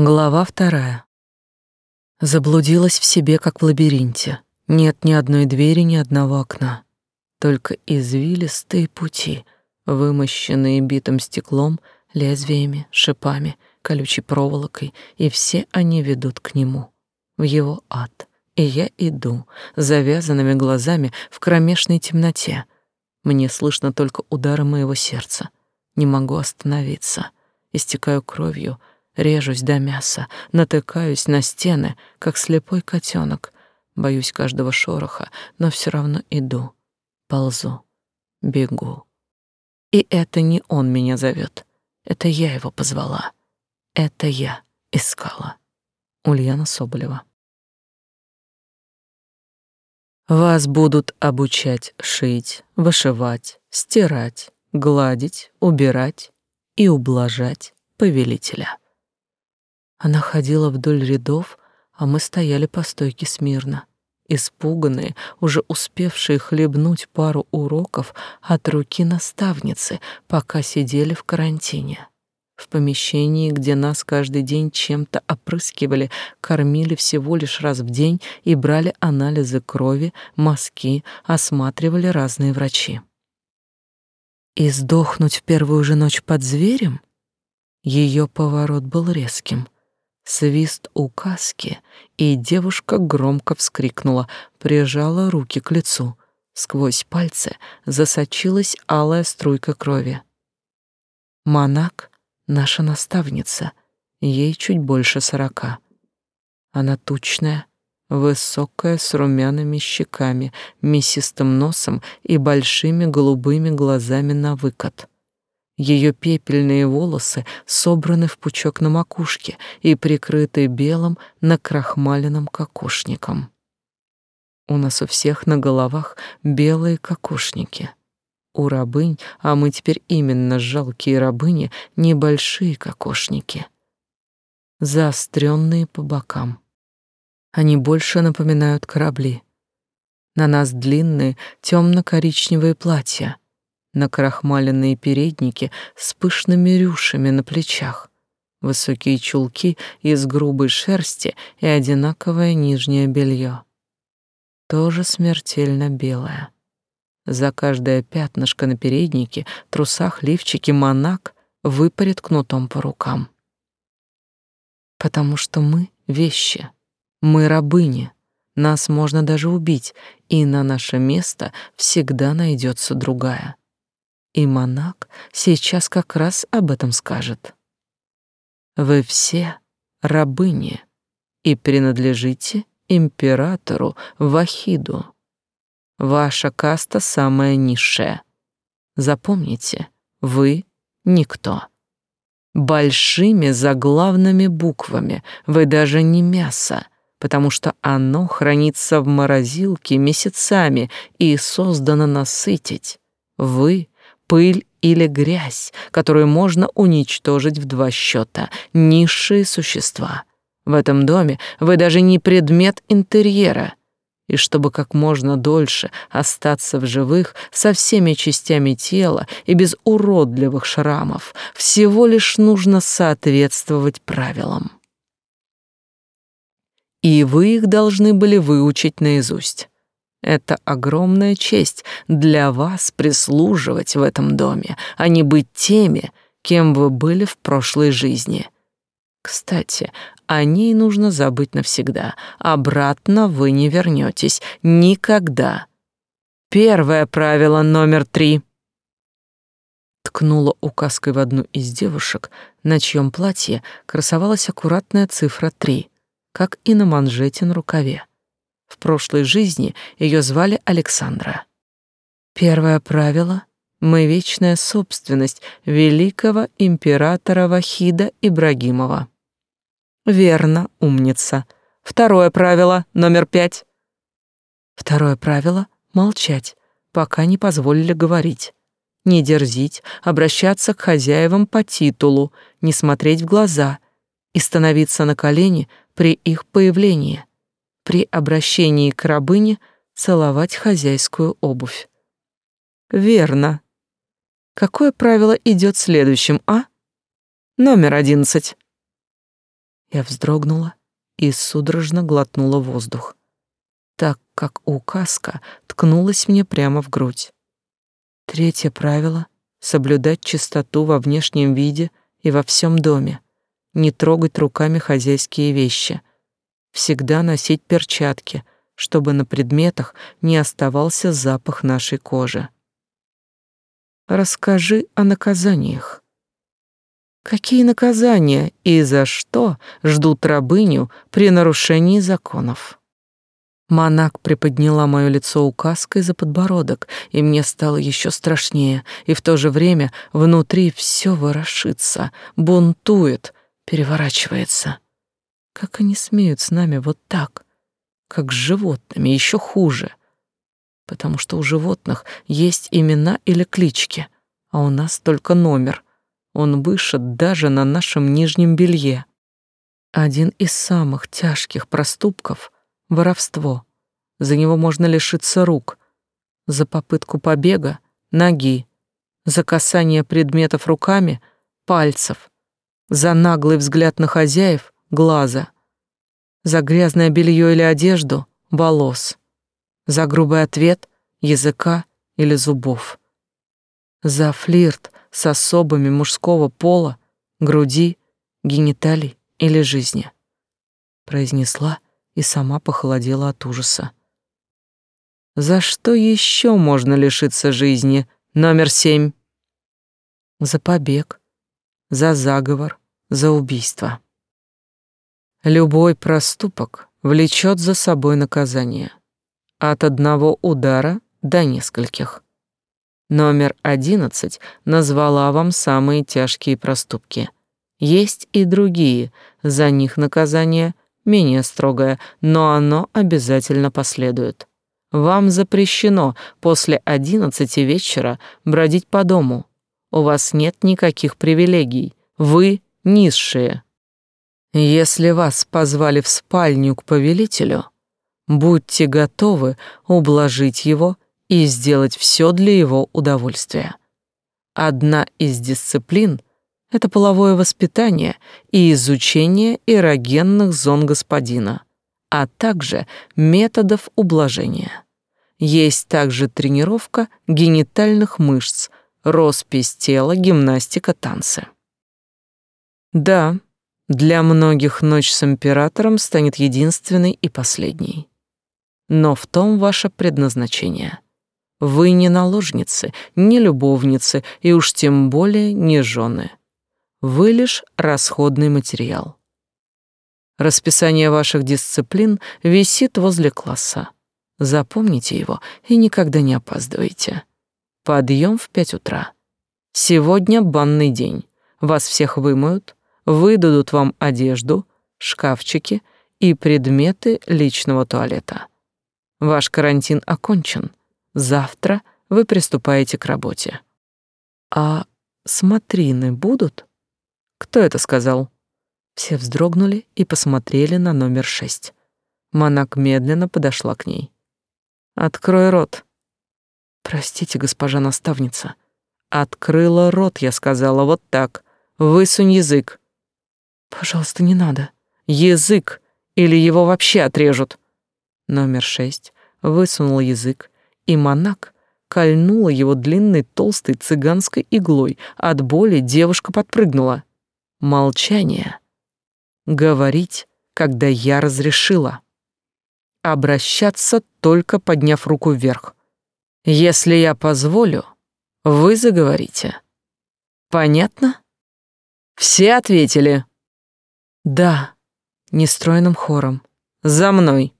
Глава вторая. Заблудилась в себе, как в лабиринте. Нет ни одной двери, ни одного окна. Только извилистые пути, вымощенные битым стеклом, лезвиями, шипами, колючей проволокой, и все они ведут к нему, в его ад. И я иду, завязанными глазами в кромешной темноте. Мне слышно только удары моего сердца. Не могу остановиться. Истекаю кровью, режусь до мяса, натыкаюсь на стены, как слепой котенок. Боюсь каждого шороха, но все равно иду, ползу, бегу. И это не он меня зовет, это я его позвала. Это я искала. Ульяна Соболева. Вас будут обучать шить, вышивать, стирать, гладить, убирать и ублажать повелителя. Она ходила вдоль рядов, а мы стояли по стойке смирно, испуганные, уже успевшие хлебнуть пару уроков от руки наставницы, пока сидели в карантине. В помещении, где нас каждый день чем-то опрыскивали, кормили всего лишь раз в день и брали анализы крови, мазки, осматривали разные врачи. И сдохнуть в первую же ночь под зверем? Ее поворот был резким — свист указки, и девушка громко вскрикнула, прижала руки к лицу. Сквозь пальцы засочилась алая струйка крови. Монак — наша наставница, ей чуть больше сорока. Она тучная, высокая, с румяными щеками, мясистым носом и большими голубыми глазами на выкат. Ее пепельные волосы собраны в пучок на макушке и прикрыты белым накрахмаленным кокошником. У нас у всех на головах белые кокошники. У рабынь, а мы теперь именно жалкие рабыни, небольшие кокошники. Заостренные по бокам. Они больше напоминают корабли. На нас длинные темно-коричневые платья — накрахмаленные передники с пышными рюшами на плечах, высокие чулки из грубой шерсти и одинаковое нижнее белье. Тоже смертельно белое. За каждое пятнышко на переднике, трусах, лифчике монак выпарит кнутом по рукам. Потому что мы — вещи, мы рабыни, нас можно даже убить, и на наше место всегда найдется другая. И монак сейчас как раз об этом скажет. Вы все рабыни и принадлежите императору Вахиду. Ваша каста самая низшая. Запомните, вы никто. Большими заглавными буквами вы даже не мясо, потому что оно хранится в морозилке месяцами и создано насытить. Вы пыль или грязь, которую можно уничтожить в два счета, низшие существа. В этом доме вы даже не предмет интерьера. И чтобы как можно дольше остаться в живых со всеми частями тела и без уродливых шрамов, всего лишь нужно соответствовать правилам. И вы их должны были выучить наизусть. Это огромная честь для вас прислуживать в этом доме, а не быть теми, кем вы были в прошлой жизни. Кстати, о ней нужно забыть навсегда. Обратно вы не вернетесь. Никогда. Первое правило номер три. Ткнула указкой в одну из девушек, на чьем платье красовалась аккуратная цифра три, как и на манжете на рукаве. В прошлой жизни ее звали Александра. Первое правило — мы вечная собственность великого императора Вахида Ибрагимова. Верно, умница. Второе правило, номер пять. Второе правило — молчать, пока не позволили говорить. Не дерзить, обращаться к хозяевам по титулу, не смотреть в глаза и становиться на колени при их появлении при обращении к рабыне целовать хозяйскую обувь. Верно. Какое правило идет следующим, а? Номер одиннадцать. Я вздрогнула и судорожно глотнула воздух, так как указка ткнулась мне прямо в грудь. Третье правило — соблюдать чистоту во внешнем виде и во всем доме, не трогать руками хозяйские вещи, всегда носить перчатки, чтобы на предметах не оставался запах нашей кожи. Расскажи о наказаниях. Какие наказания и за что ждут рабыню при нарушении законов? Монак приподняла мое лицо указкой за подбородок, и мне стало еще страшнее, и в то же время внутри все ворошится, бунтует, переворачивается. Как они смеют с нами вот так, как с животными, еще хуже. Потому что у животных есть имена или клички, а у нас только номер. Он вышит даже на нашем нижнем белье. Один из самых тяжких проступков — воровство. За него можно лишиться рук. За попытку побега — ноги. За касание предметов руками — пальцев за наглый взгляд на хозяев — глаза, за грязное белье или одежду — волос, за грубый ответ — языка или зубов, за флирт с особыми мужского пола, груди, гениталий или жизни. Произнесла и сама похолодела от ужаса. За что еще можно лишиться жизни? Номер семь. За побег, за заговор, за убийство. Любой проступок влечет за собой наказание. От одного удара до нескольких. Номер одиннадцать назвала вам самые тяжкие проступки. Есть и другие, за них наказание менее строгое, но оно обязательно последует. Вам запрещено после одиннадцати вечера бродить по дому, у вас нет никаких привилегий. Вы низшие. Если вас позвали в спальню к повелителю, будьте готовы ублажить его и сделать все для его удовольствия. Одна из дисциплин — это половое воспитание и изучение эрогенных зон господина, а также методов ублажения. Есть также тренировка генитальных мышц — роспись тела, гимнастика, танцы. Да, для многих ночь с императором станет единственной и последней. Но в том ваше предназначение. Вы не наложницы, не любовницы и уж тем более не жены. Вы лишь расходный материал. Расписание ваших дисциплин висит возле класса. Запомните его и никогда не опаздывайте. Подъем в пять утра. Сегодня банный день. Вас всех вымоют, выдадут вам одежду, шкафчики и предметы личного туалета. Ваш карантин окончен. Завтра вы приступаете к работе. А смотрины будут? Кто это сказал? Все вздрогнули и посмотрели на номер шесть. Монак медленно подошла к ней. «Открой рот», Простите, госпожа наставница. Открыла рот, я сказала, вот так. Высунь язык. Пожалуйста, не надо. Язык, или его вообще отрежут. Номер шесть высунул язык, и монак кольнула его длинной толстой цыганской иглой. От боли девушка подпрыгнула. Молчание. Говорить, когда я разрешила. Обращаться, только подняв руку вверх. Если я позволю, вы заговорите. Понятно? Все ответили. Да, нестроенным хором. За мной.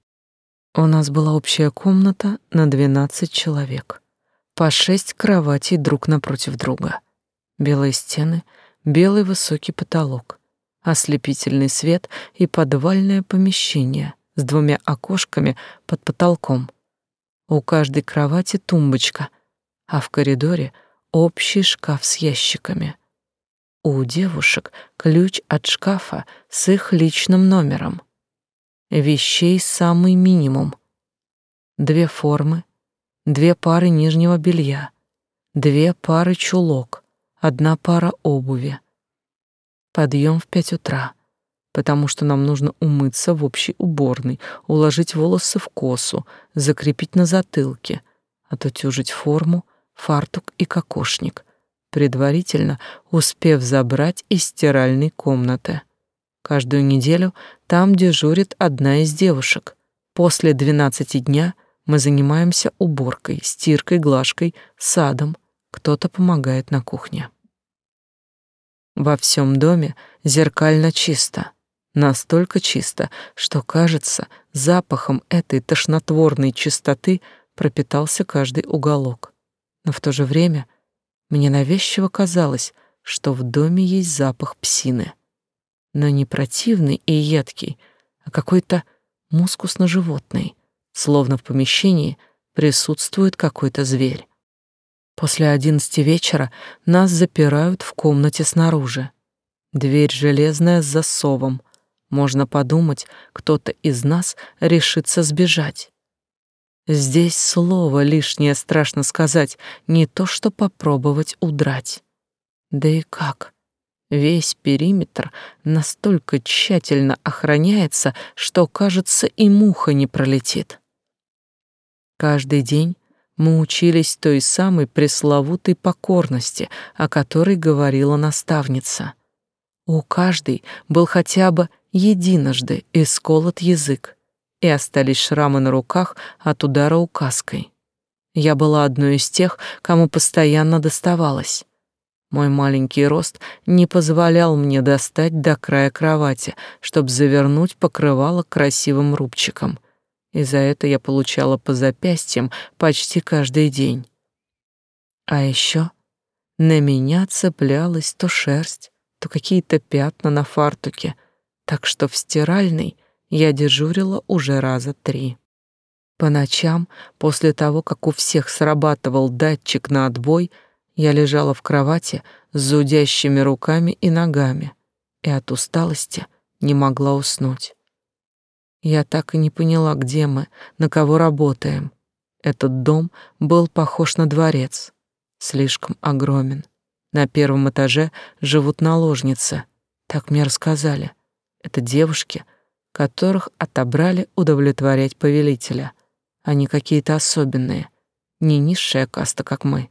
У нас была общая комната на двенадцать человек. По шесть кроватей друг напротив друга. Белые стены, белый высокий потолок, ослепительный свет и подвальное помещение с двумя окошками под потолком — у каждой кровати тумбочка, а в коридоре общий шкаф с ящиками. У девушек ключ от шкафа с их личным номером. Вещей самый минимум. Две формы, две пары нижнего белья, две пары чулок, одна пара обуви. Подъем в пять утра, потому что нам нужно умыться в общей уборной, уложить волосы в косу, закрепить на затылке, отутюжить форму, фартук и кокошник, предварительно успев забрать из стиральной комнаты. Каждую неделю там дежурит одна из девушек. После двенадцати дня мы занимаемся уборкой, стиркой, глажкой, садом. Кто-то помогает на кухне. Во всем доме зеркально чисто. Настолько чисто, что, кажется, запахом этой тошнотворной чистоты пропитался каждый уголок. Но в то же время мне навязчиво казалось, что в доме есть запах псины. Но не противный и едкий, а какой-то мускусно-животный, словно в помещении присутствует какой-то зверь. После одиннадцати вечера нас запирают в комнате снаружи. Дверь железная с засовом. Можно подумать, кто-то из нас решится сбежать. Здесь слово лишнее страшно сказать, не то что попробовать удрать. Да и как? Весь периметр настолько тщательно охраняется, что, кажется, и муха не пролетит. Каждый день мы учились той самой пресловутой покорности, о которой говорила наставница. У каждой был хотя бы единожды исколот язык, и остались шрамы на руках от удара указкой. Я была одной из тех, кому постоянно доставалось. Мой маленький рост не позволял мне достать до края кровати, чтобы завернуть покрывало красивым рубчиком — и за это я получала по запястьям почти каждый день. А еще на меня цеплялась то шерсть, то какие-то пятна на фартуке, так что в стиральной я дежурила уже раза три. По ночам, после того, как у всех срабатывал датчик на отбой, я лежала в кровати с зудящими руками и ногами и от усталости не могла уснуть. Я так и не поняла, где мы, на кого работаем. Этот дом был похож на дворец, слишком огромен. На первом этаже живут наложницы, так мне рассказали. Это девушки, которых отобрали удовлетворять повелителя. Они какие-то особенные, не низшая каста, как мы.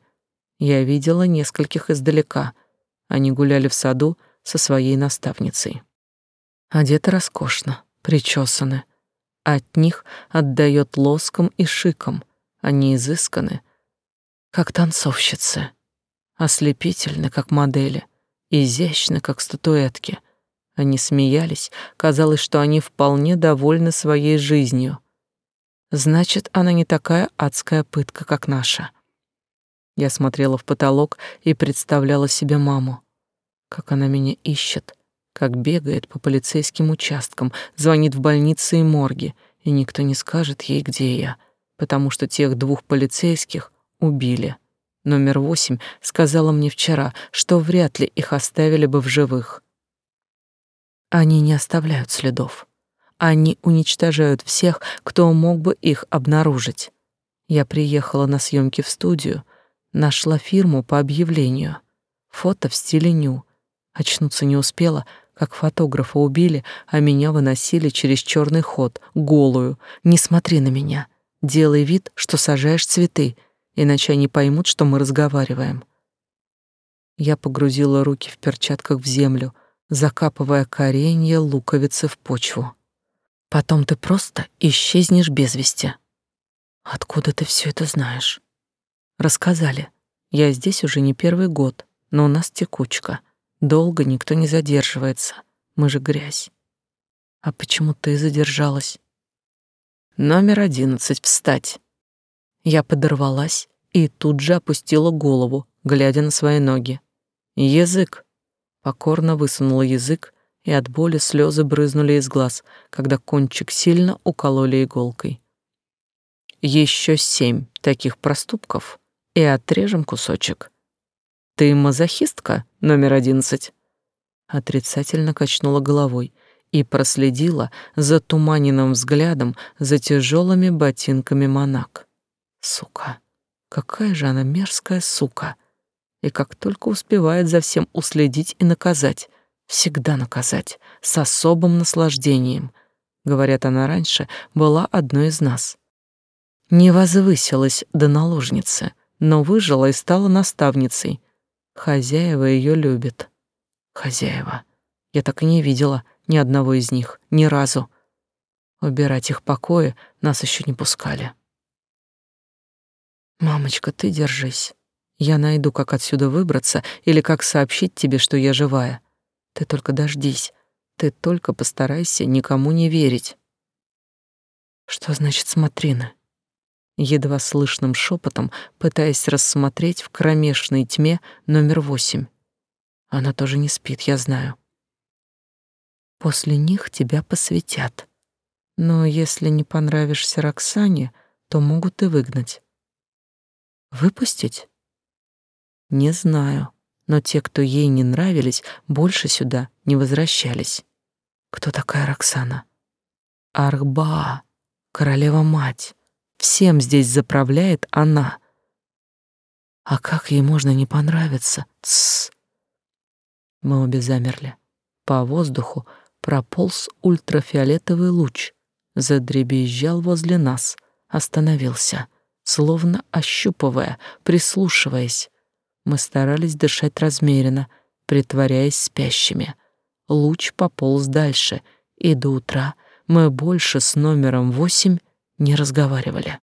Я видела нескольких издалека. Они гуляли в саду со своей наставницей. Одеты роскошно, причесаны. От них отдает лоском и шиком. Они изысканы, как танцовщицы, ослепительны, как модели, изящны, как статуэтки. Они смеялись, казалось, что они вполне довольны своей жизнью. Значит, она не такая адская пытка, как наша. Я смотрела в потолок и представляла себе маму, как она меня ищет, как бегает по полицейским участкам, звонит в больницы и морги, и никто не скажет ей, где я, потому что тех двух полицейских убили. Номер восемь сказала мне вчера, что вряд ли их оставили бы в живых. Они не оставляют следов. Они уничтожают всех, кто мог бы их обнаружить. Я приехала на съемки в студию, нашла фирму по объявлению. Фото в стиле ню. Очнуться не успела, как фотографа убили, а меня выносили через черный ход, голую. Не смотри на меня. Делай вид, что сажаешь цветы, иначе они поймут, что мы разговариваем. Я погрузила руки в перчатках в землю, закапывая коренья луковицы в почву. Потом ты просто исчезнешь без вести. Откуда ты все это знаешь? Рассказали. Я здесь уже не первый год, но у нас текучка. Долго никто не задерживается. Мы же грязь. А почему ты задержалась? Номер одиннадцать, встать. Я подорвалась и тут же опустила голову, глядя на свои ноги. Язык. Покорно высунула язык, и от боли слезы брызнули из глаз, когда кончик сильно укололи иголкой. Еще семь таких проступков, и отрежем кусочек. Ты мазохистка номер одиннадцать? Отрицательно качнула головой и проследила за туманенным взглядом за тяжелыми ботинками монак. Сука, какая же она мерзкая сука! И как только успевает за всем уследить и наказать, Всегда наказать, с особым наслаждением. Говорят, она раньше была одной из нас. Не возвысилась до наложницы, но выжила и стала наставницей. Хозяева ее любят. Хозяева. Я так и не видела ни одного из них, ни разу. Убирать их покои нас еще не пускали. Мамочка, ты держись. Я найду, как отсюда выбраться или как сообщить тебе, что я живая. Ты только дождись. Ты только постарайся никому не верить. Что значит смотрины? Едва слышным шепотом, пытаясь рассмотреть в кромешной тьме номер восемь. Она тоже не спит, я знаю. После них тебя посвятят. Но если не понравишься Роксане, то могут и выгнать. Выпустить? Не знаю, но те, кто ей не нравились, больше сюда не возвращались. Кто такая Роксана? Архба, королева-мать. Всем здесь заправляет она. А как ей можно не понравиться? Тссс. Мы обе замерли. По воздуху прополз ультрафиолетовый луч, задребезжал возле нас, остановился, словно ощупывая, прислушиваясь. Мы старались дышать размеренно, притворяясь спящими. Луч пополз дальше, и до утра мы больше с номером восемь не разговаривали.